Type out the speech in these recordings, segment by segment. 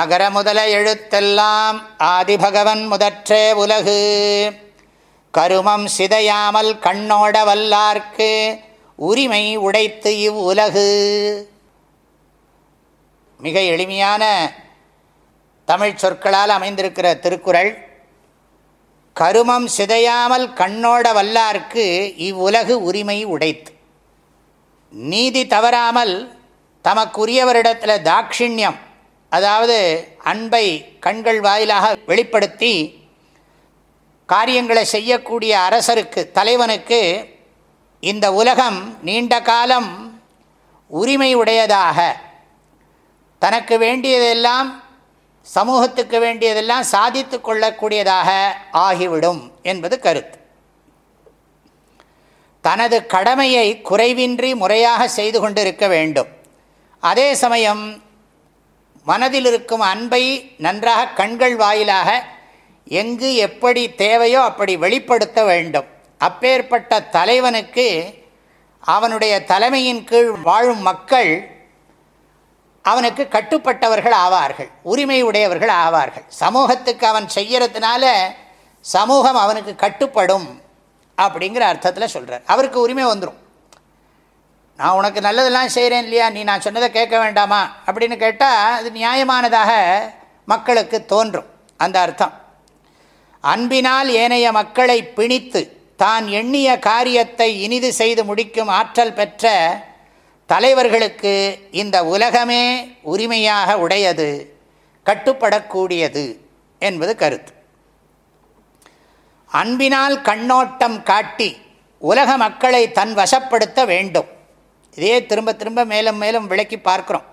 அகர முதல எழுத்தெல்லாம் ஆதிபகவன் முதற்றே உலகு. கருமம் சிதையாமல் கண்ணோட வல்லார்க்கு உரிமை உடைத்து இவ் உலகு. மிக எளிமையான தமிழ் சொற்களால் அமைந்திருக்கிற திருக்குறள் கருமம் சிதையாமல் கண்ணோட வல்லார்க்கு இவ்வுலகு உரிமை உடைத்து. நீதி தவறாமல் தமக்குரியவரிடத்தில் தாட்சிணியம் அதாவது அன்பை கண்கள் வாயிலாக வெளிப்படுத்தி காரியங்களை செய்யக்கூடிய அரசருக்கு தலைவனுக்கு இந்த உலகம் நீண்ட காலம் உரிமை உடையதாக தனக்கு வேண்டியதெல்லாம் சமூகத்துக்கு வேண்டியதெல்லாம் சாதித்து கொள்ளக்கூடியதாக ஆகிவிடும் என்பது கருத்து. தனது கடமையை குறைவின்றி முறையாக செய்து கொண்டிருக்க வேண்டும். அதே சமயம் மனதில் இருக்கும் அன்பை நன்றாக கண்கள் வாயிலாக எங்கு எப்படி தேவையோ அப்படி வெளிப்படுத்த வேண்டும். அப்பேற்பட்ட தலைவனுக்கு அவனுடைய தலைமையின் கீழ் வாழும் மக்கள் அவனுக்கு கட்டுப்பட்டவர்கள் ஆவார்கள் உரிமை உடையவர்கள் ஆவார்கள். சமூகத்துக்கு அவன் செய்கிறதுனால சமூகம் அவனுக்கு கட்டுப்படும் அப்படிங்கிற அர்த்தத்தில் சொல்கிறார் அவருக்கு உரிமை வந்துடும் நான் உனக்கு நல்லதெல்லாம் செய்கிறேன் இல்லையா? நீ நான் சொன்னதை கேட்க வேண்டாமா? அப்படின்னு கேட்டால் அது நியாயமானதாக மக்களுக்கு தோன்றும். அந்த அர்த்தம். அன்பினால் ஏனைய மக்களை பிணித்து தான் எண்ணிய காரியத்தை இனிது செய்து முடிக்கும் ஆற்றல் பெற்ற தலைவர்களுக்கு இந்த உலகமே உரிமையாக உடையது கட்டுப்படக்கூடியது என்பது கருத்து. அன்பினால் கண்ணோட்டம் காட்டி உலக மக்களை தன் வசப்படுத்த வேண்டும். இதே திரும்ப திரும்ப மேலும் மேலும் விளக்கி பார்க்கிறோம்.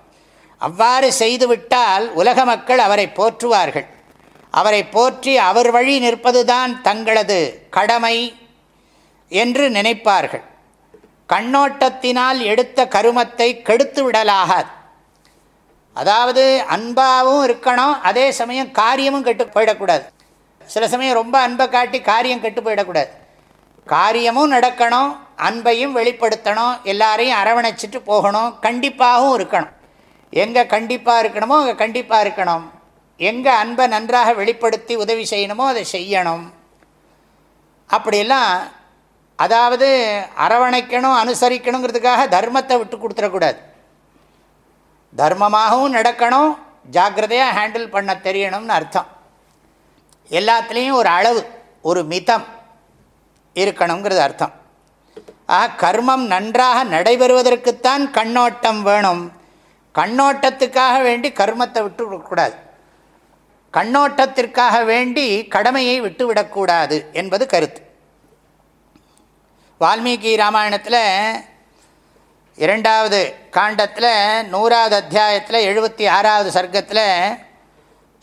அவ்வாறு செய்துவிட்டால் உலக மக்கள் அவரை போற்றுவார்கள். அவரை போற்றி அவர் வழி நிற்பதுதான் தங்களது கடமை என்று நினைப்பார்கள். கண்ணோட்டத்தினால் எடுத்த கருமத்தை கெடுத்து விடலாகாது. அதாவது அன்பாகவும் இருக்கணும் அதே சமயம் காரியமும் கெட்டு போயிடக்கூடாது. சில சமயம் ரொம்ப அன்பை காட்டி காரியம் கெட்டு போயிடக்கூடாது. காரியமும் நடக்கணும் அன்பையும் வெளிப்படுத்தணும் எல்லாரையும் அரவணைச்சிட்டு போகணும் கண்டிப்பாகவும் இருக்கணும். எங்கே கண்டிப்பாக இருக்கணுமோ அங்கே கண்டிப்பாக இருக்கணும். எங்கே அன்பை நன்றாக வெளிப்படுத்தி உதவி செய்யணுமோ அதை செய்யணும். அப்படியெல்லாம் அதாவது அரவணைக்கணும் அனுசரிக்கணுங்கிறதுக்காக தர்மத்தை விட்டு கொடுத்துடக்கூடாது. தர்மமாகவும் நடக்கணும் ஜாக்கிரதையாக ஹேண்டில் பண்ண தெரியணும்னு அர்த்தம். எல்லாத்துலேயும் ஒரு அளவு ஒரு மிதம் இருக்கணுங்கிறது அர்த்தம். ஆக கர்மம் நன்றாக நடைபெறுவதற்குத்தான் கண்ணோட்டம் வேணும். கண்ணோட்டத்துக்காக வேண்டி கர்மத்தை விட்டு விடக்கூடாது கண்ணோட்டத்திற்காக வேண்டி கடமையை விட்டுவிடக்கூடாது என்பது கருத்து. வால்மீகி ராமாயணத்தில் இரண்டாவது காண்டத்தில் நூறாவது அத்தியாயத்தில் எழுபத்தி ஆறாவது சர்க்கத்தில்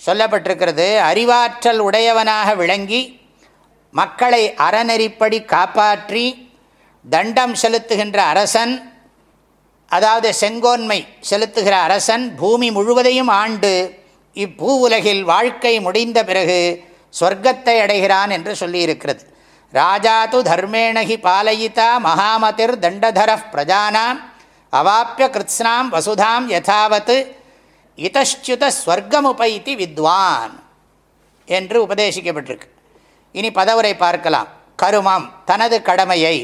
சொல்லப்பட்டிருக்கிறது அறிவாற்றல் உடையவனாக விளங்கி மக்களை அறநெறிப்படி காப்பாற்றி தண்டம் செலுத்துகின்ற அரசன் அதாவது செங்கோன்மை செலுத்துகிற அரசன் பூமி முழுவதையும் ஆண்டு இப்பூ உலகில் வாழ்க்கை முடிந்த பிறகு சொர்க்கத்தை அடைகிறான் என்று சொல்லியிருக்கிறது. ராஜா து தர்மேணகி பாலயிதா மகாமதிர் தண்டதர பிரஜானாம் அவாப்பிய கிருத்ஸ்னாம் வசுதாம் யதாவத் இதச்சுத ஸ்வர்க்கமுபைத்தி வித்வான் என்று உபதேசிக்கப்பட்டிருக்கு. இனி பதவுரை பார்க்கலாம். கருமம் தனது கடமையை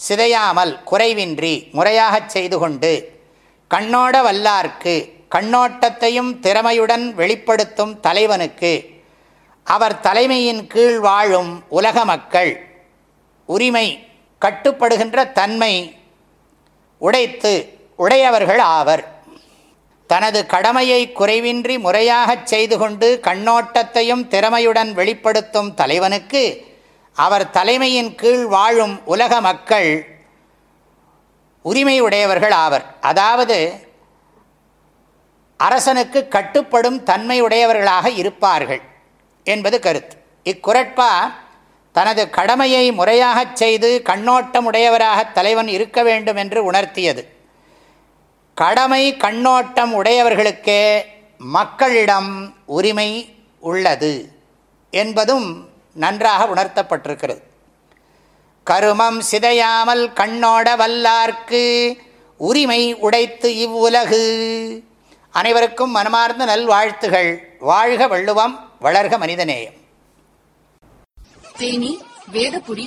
சிதையாமல் குறைவின்றி முறையாகச் செய்து கொண்டு கண்ணோட வல்லார்க்கு கண்ணோட்டத்தையும் திறமையுடன் வெளிப்படுத்தும் தலைவனுக்கு அவர் தலைமையின் கீழ் வாழும் உலக மக்கள் உரிமை கட்டுப்படுகின்ற தன்மை உடைத்து உடையவர்கள் ஆவர். தனது கடமையை குறைவின்றி முறையாகச் செய்து கொண்டு கண்ணோட்டத்தையும் திறமையுடன் வெளிப்படுத்தும் தலைவனுக்கு அவர் தலைமையின் கீழ் வாழும் உலக மக்கள் உரிமை உடையவர்கள் ஆவர். அதாவது அரசனுக்கு கட்டுப்படும் தன்மையுடையவர்களாக இருப்பார்கள் என்பது கருத்து. இக்குரட்பா தனது கடமையை முறையாகச் செய்து கண்ணோட்டம் உடையவராக தலைவன் இருக்க வேண்டும் என்று உணர்த்தியது. கடமை கண்ணோட்டம் உடையவர்களுக்கே மக்களிடம் உரிமை உள்ளது என்பதும் நன்றாக உணர்த்தப்பட்டிருக்கிறது. கருமம் சிதையாமல் கண்ணோட வல்லார்க்கு உரிமை உடைத்து இவ்வுலகு. அனைவருக்கும் மனமார்ந்த நல்வாழ்த்துகள். வாழ்க வள்ளுவம் வளர்க மனிதநேயம். தேனி வேதபுரி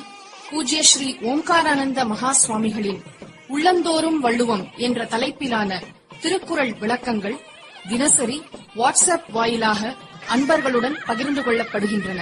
பூஜ்ய ஸ்ரீ ஓம்காரானந்த மகா சுவாமிகளின் உள்ளந்தோறும் வள்ளுவம் என்ற தலைப்பிலான திருக்குறள் விளக்கங்கள் தினசரி வாட்ஸ்அப் வாயிலாக அன்பர்களுடன் பகிர்ந்து கொள்ளப்படுகின்றன.